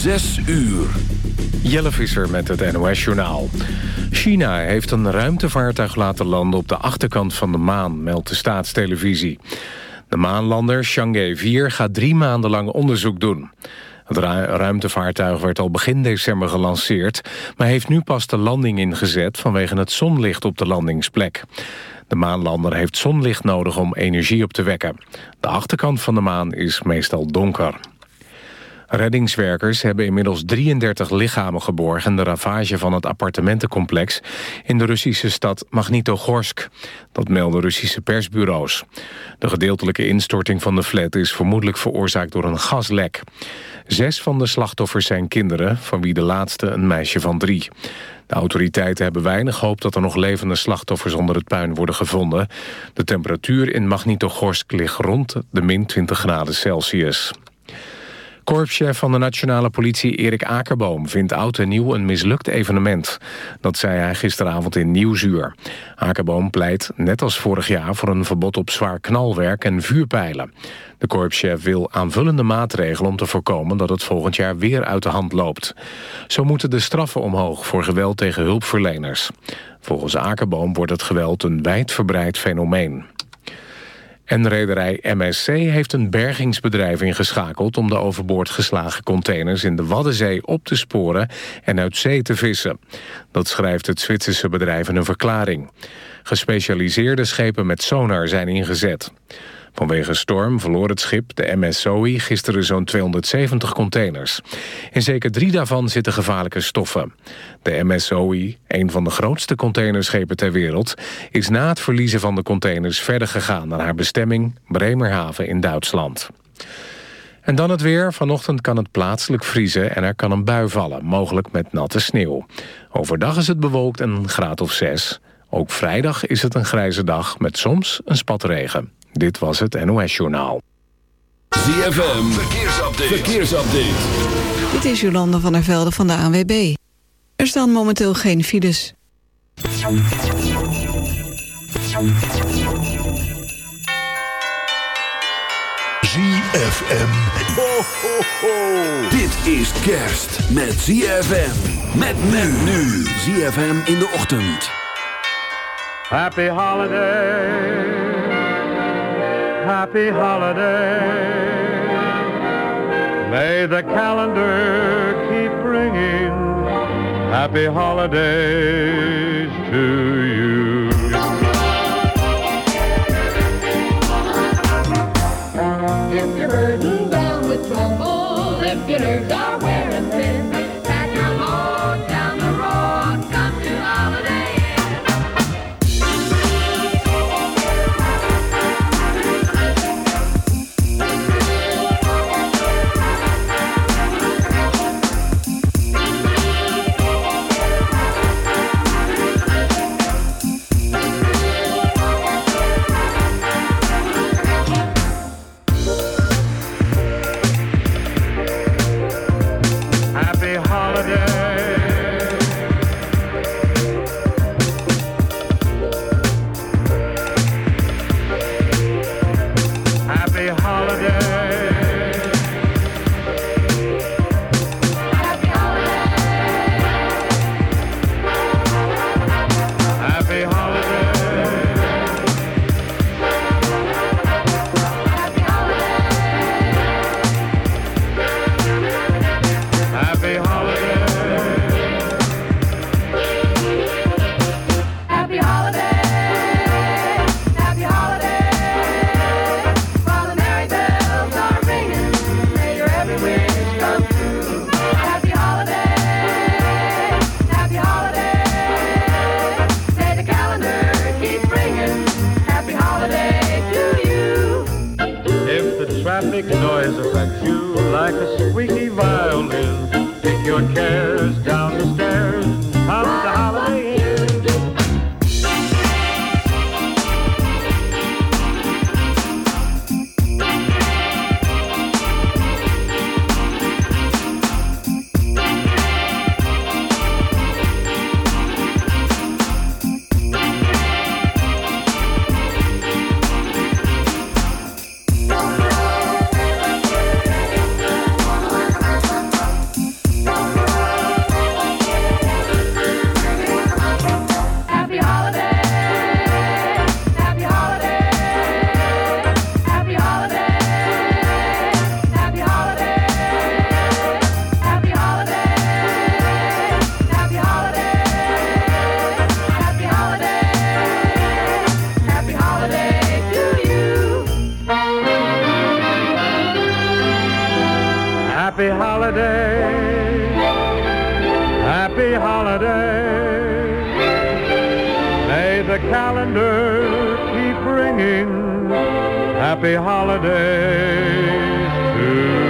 Zes uur. Jelle Visser met het NOS-journaal. China heeft een ruimtevaartuig laten landen op de achterkant van de maan, meldt de staatstelevisie. De maanlander Chang'e 4 gaat drie maanden lang onderzoek doen. Het ruimtevaartuig werd al begin december gelanceerd... maar heeft nu pas de landing ingezet vanwege het zonlicht op de landingsplek. De maanlander heeft zonlicht nodig om energie op te wekken. De achterkant van de maan is meestal donker. Reddingswerkers hebben inmiddels 33 lichamen geborgen... de ravage van het appartementencomplex in de Russische stad Magnitogorsk. Dat melden Russische persbureaus. De gedeeltelijke instorting van de flat is vermoedelijk veroorzaakt door een gaslek. Zes van de slachtoffers zijn kinderen, van wie de laatste een meisje van drie. De autoriteiten hebben weinig hoop dat er nog levende slachtoffers onder het puin worden gevonden. De temperatuur in Magnitogorsk ligt rond de min 20 graden Celsius. Korpschef van de nationale politie Erik Akerboom vindt oud en nieuw een mislukt evenement. Dat zei hij gisteravond in Nieuwsuur. Akerboom pleit, net als vorig jaar, voor een verbod op zwaar knalwerk en vuurpijlen. De korpschef wil aanvullende maatregelen om te voorkomen dat het volgend jaar weer uit de hand loopt. Zo moeten de straffen omhoog voor geweld tegen hulpverleners. Volgens Akerboom wordt het geweld een wijdverbreid fenomeen. En rederij MSC heeft een bergingsbedrijf ingeschakeld... om de overboord geslagen containers in de Waddenzee op te sporen... en uit zee te vissen. Dat schrijft het Zwitserse bedrijf in een verklaring. Gespecialiseerde schepen met sonar zijn ingezet. Vanwege storm verloor het schip, de MS Zoe, gisteren zo'n 270 containers. In zeker drie daarvan zitten gevaarlijke stoffen. De MS Zoe, een van de grootste containerschepen ter wereld... is na het verliezen van de containers verder gegaan naar haar bestemming... Bremerhaven in Duitsland. En dan het weer. Vanochtend kan het plaatselijk vriezen en er kan een bui vallen, mogelijk met natte sneeuw. Overdag is het bewolkt en een graad of zes. Ook vrijdag is het een grijze dag met soms een spatregen. Dit was het NOS Journaal. ZFM, verkeersupdate. verkeersupdate. Dit is Jolanda van der Velde van de ANWB. Er staan momenteel geen files. ZFM. Ho, ho, ho. Dit is kerst met ZFM. Met men nu. ZFM in de ochtend. Happy holiday. Happy holiday. May the calendar keep bringing happy holidays to you. Keep ringing. Happy holidays to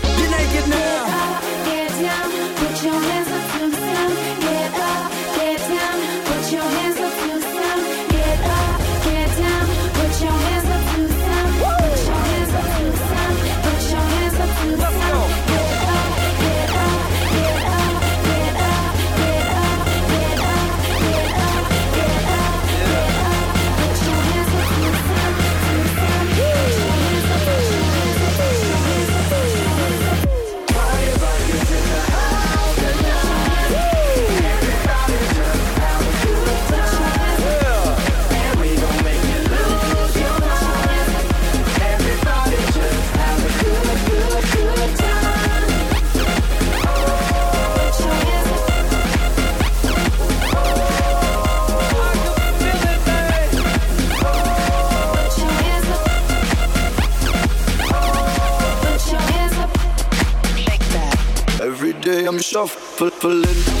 now. Get up, get down. fulfilling.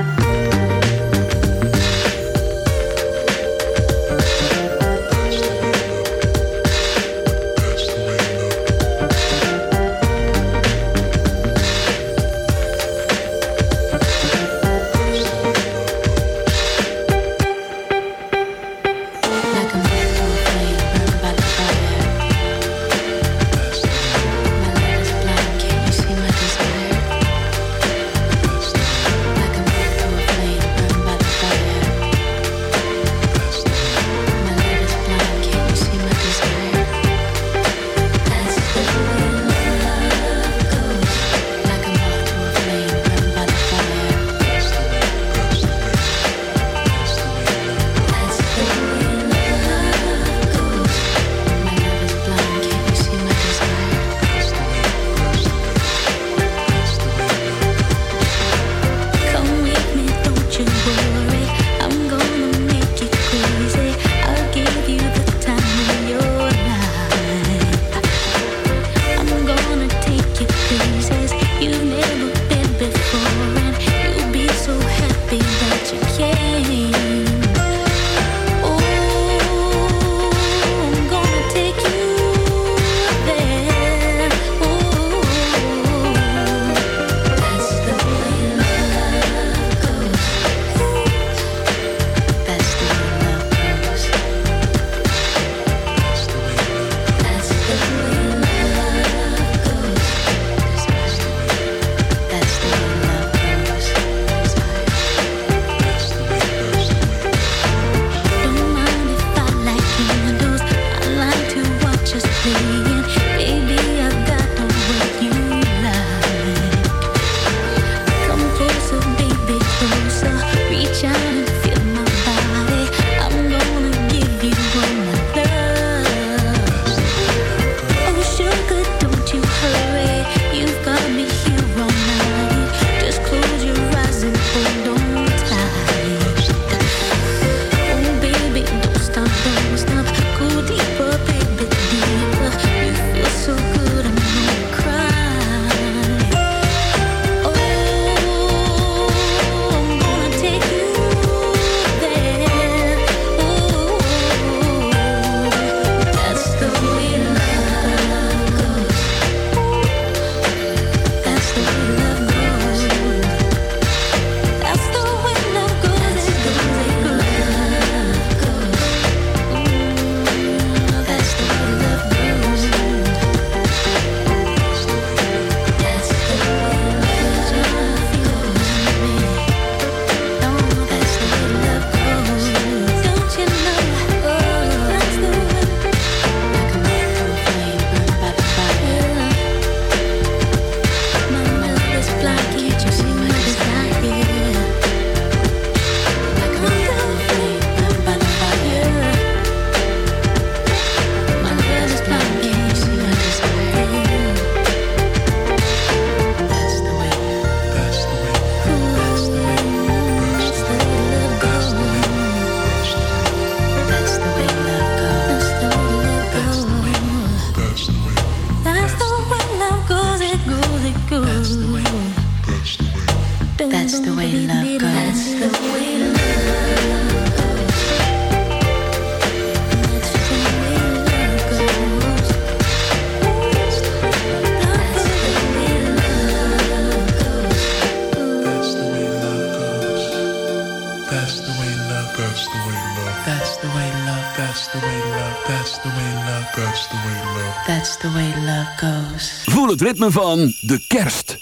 ritme van de kerst.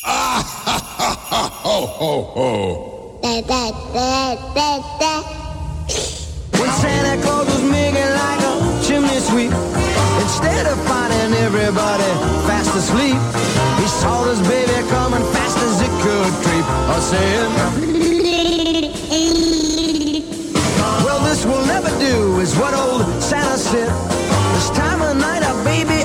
Ah, ha, ha, ha, ho, ho, ho. When Santa Claus was making like a chimney sweep Instead of finding everybody fast asleep He saw this baby coming fast as it could creep I said Well, this will never do is what old Santa said This time of night, a baby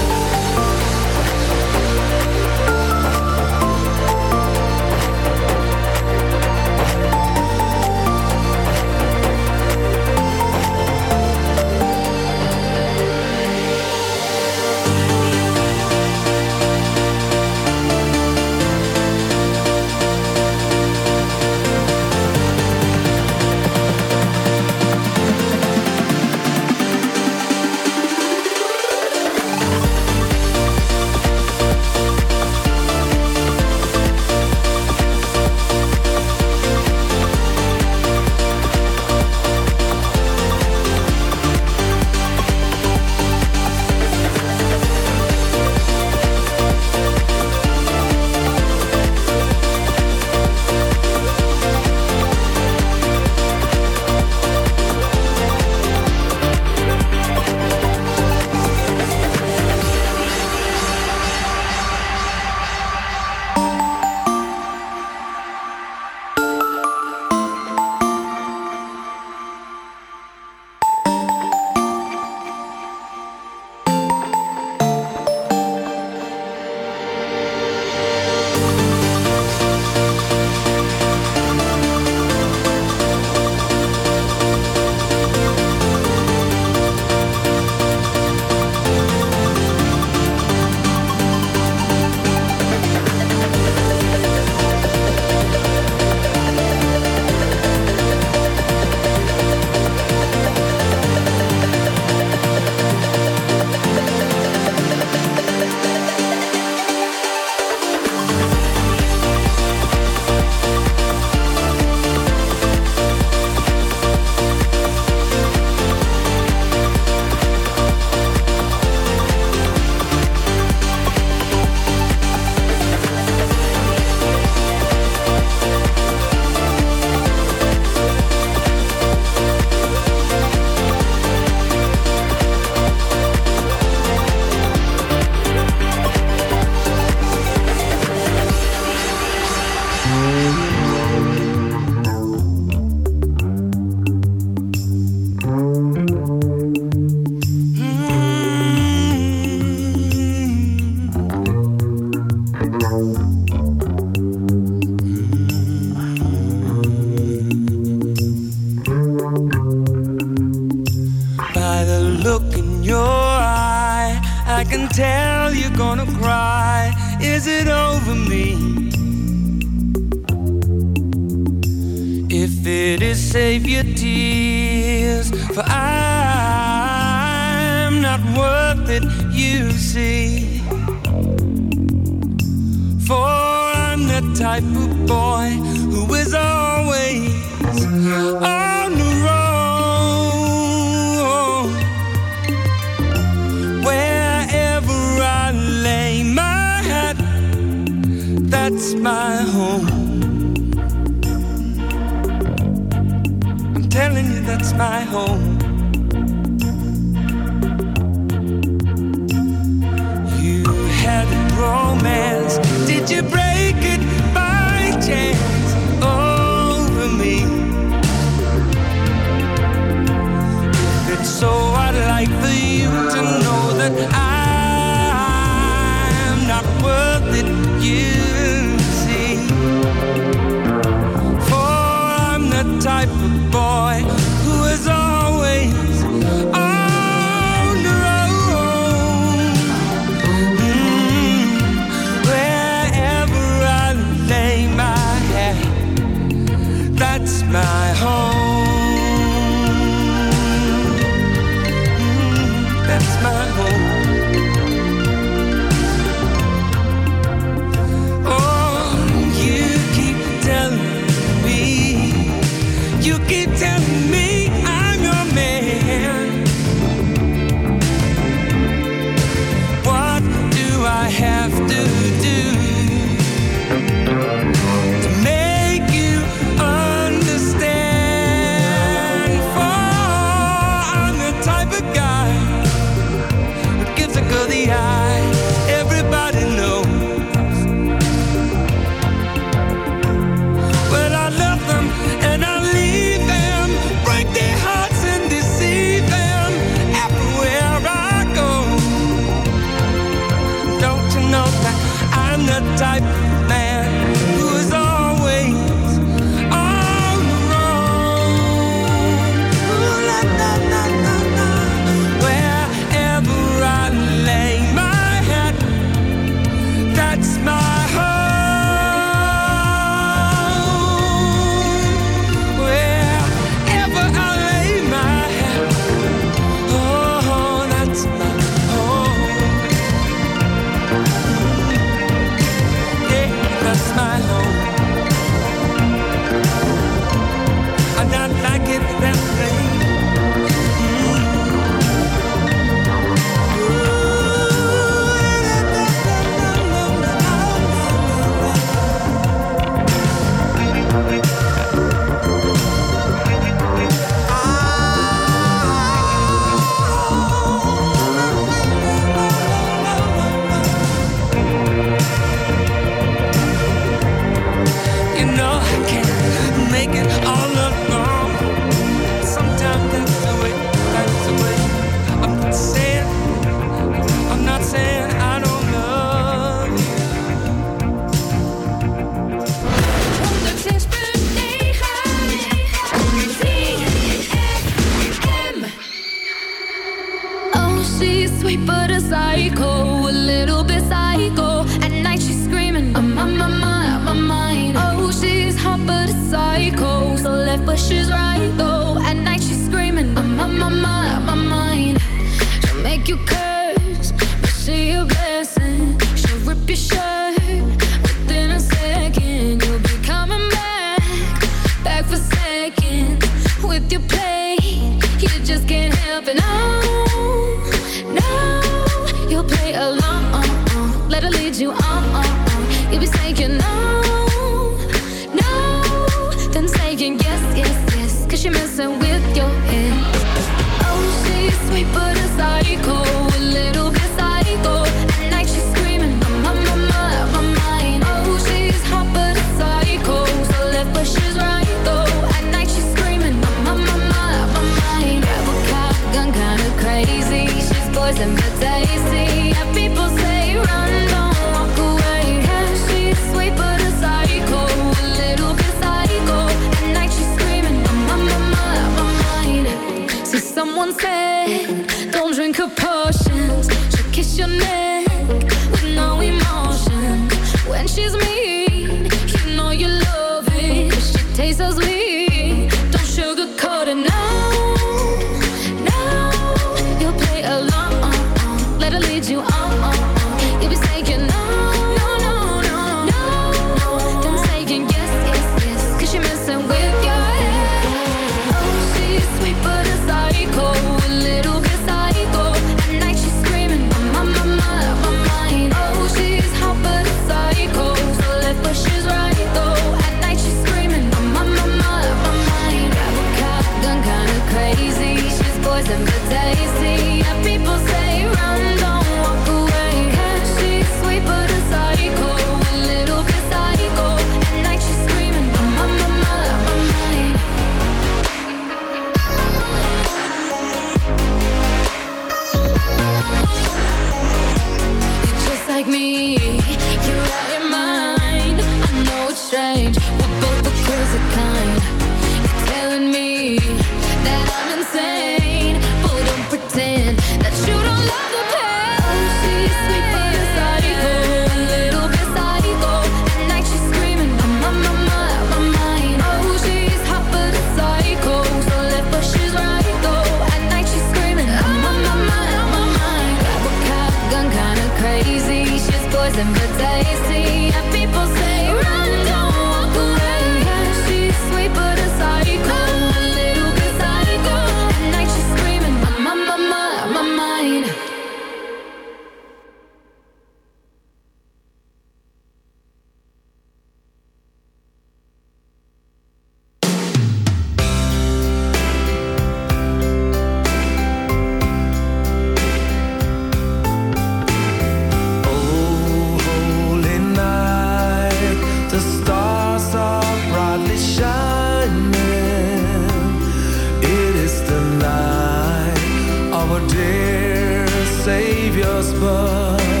previous birth.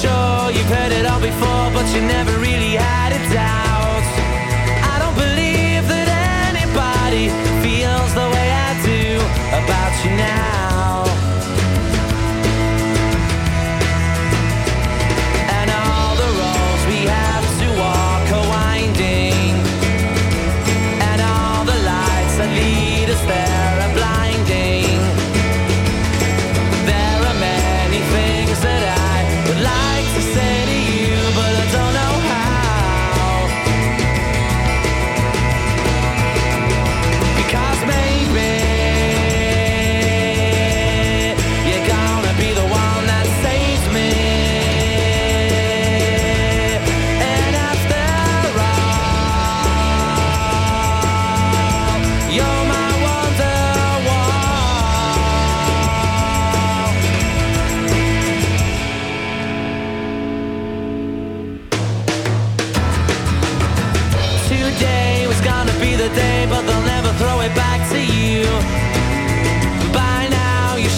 sure you've heard it all before, but you never really had a doubt.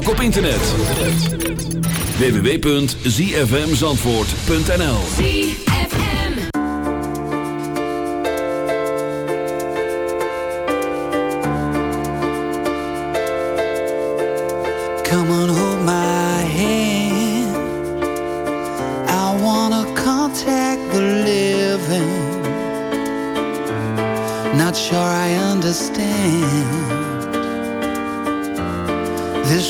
Ook op internet. www.zfmzandvoort.nl Come on, hold my hand. I wanna contact the living. Not sure I understand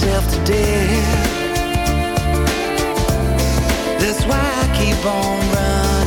myself. That's why I keep on running.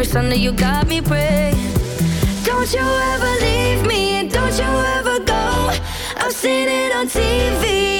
Every Sunday you got me praying. Don't you ever leave me, don't you ever go. I've seen it on TV.